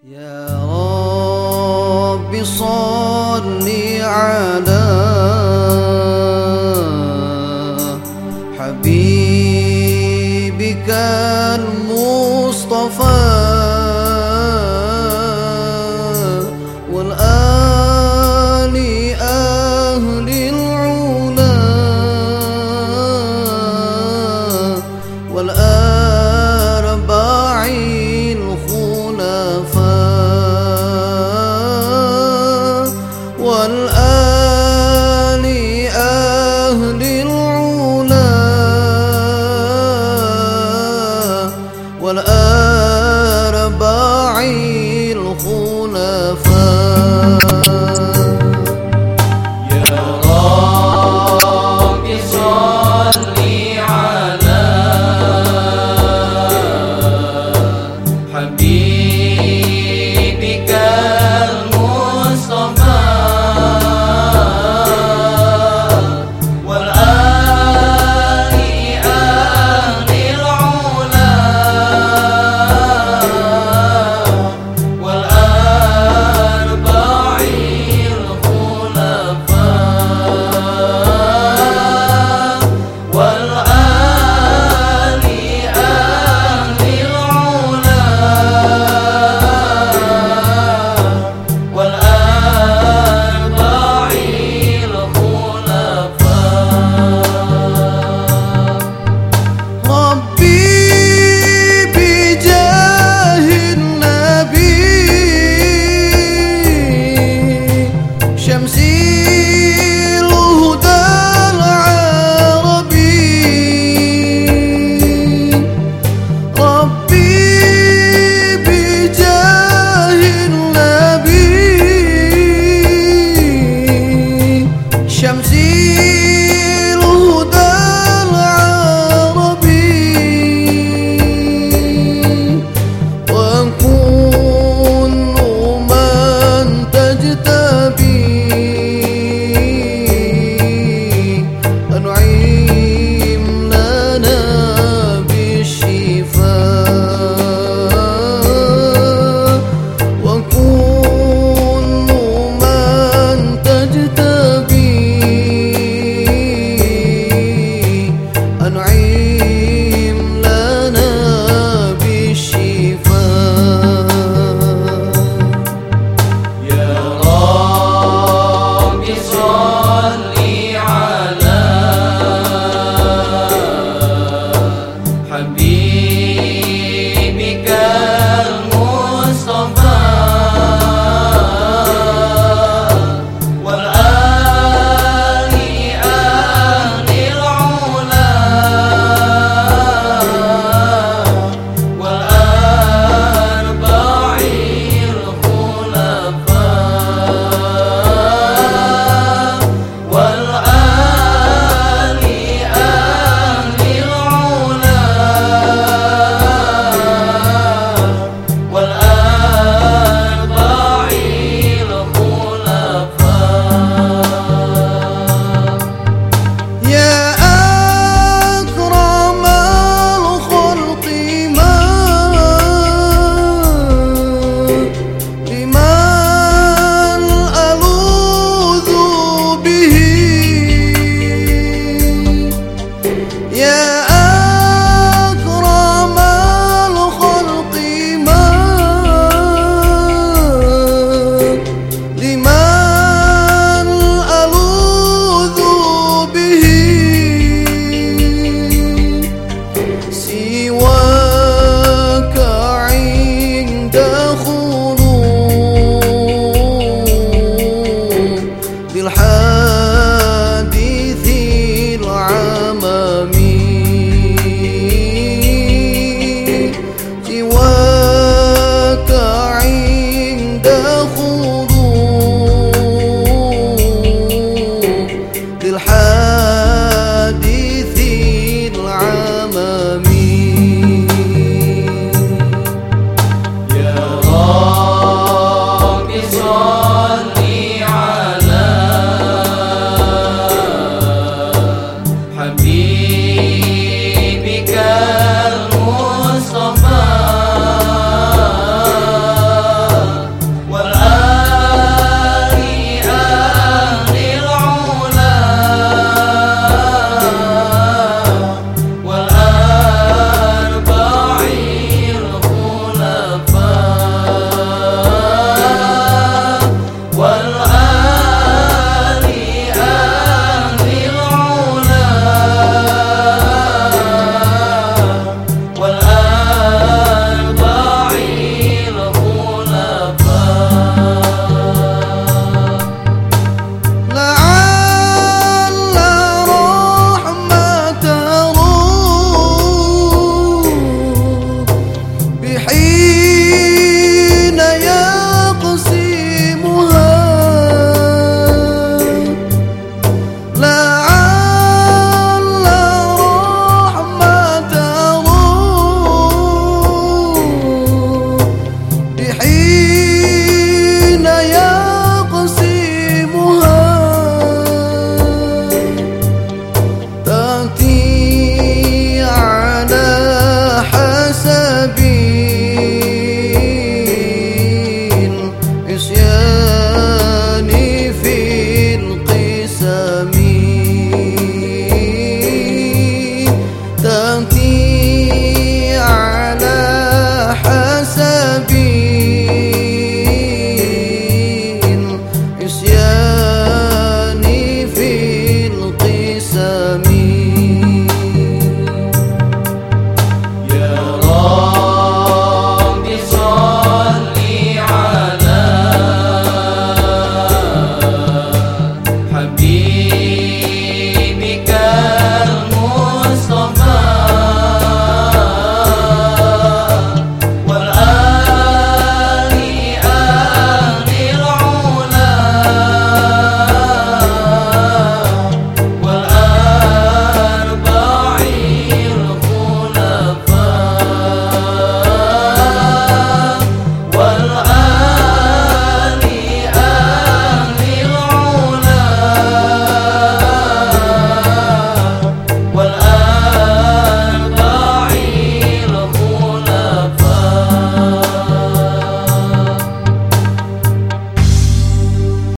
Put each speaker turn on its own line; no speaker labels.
يا رب صل على 你我